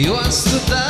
You are die.